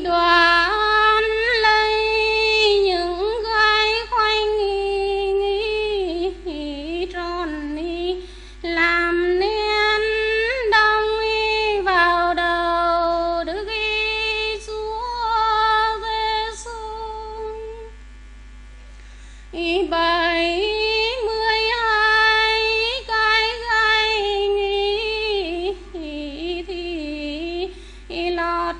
đoán lấy những gai khoanh nghi nghi tròn làm nên đong vào đầu đức chúa giêsu bảy mươi hai cái gai thì lọt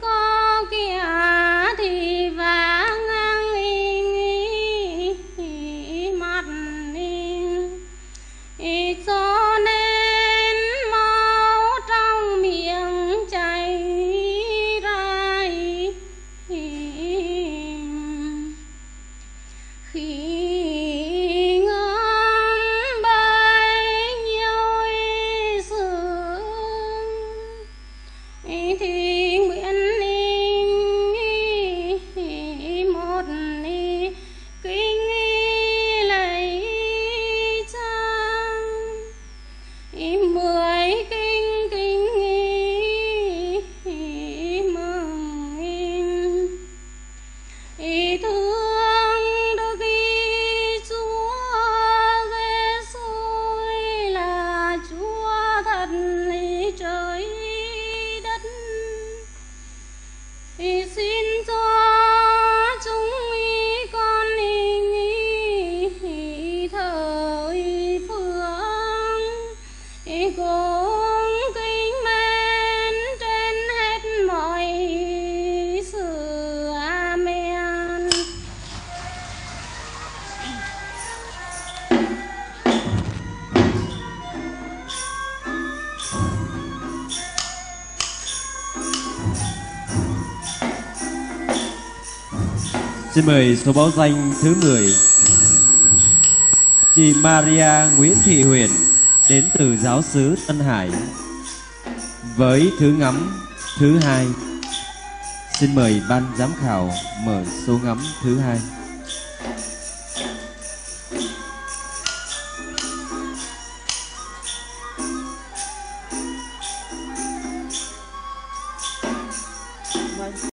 có kia thì vá ngang mặt cho nên máu trong miệng chảy ra khi mười kinh kinh mừng thương đức chúa giêsu là chúa thật trời đất. Xin cũng kính mến trên hết mọi sự. Amen. Xin mời số báo danh thứ 10 Chị Maria Nguyễn Thị Huyền đến từ giáo xứ Tân Hải với thứ ngắm, thứ hai. Xin mời ban giám khảo mở số ngắm thứ hai.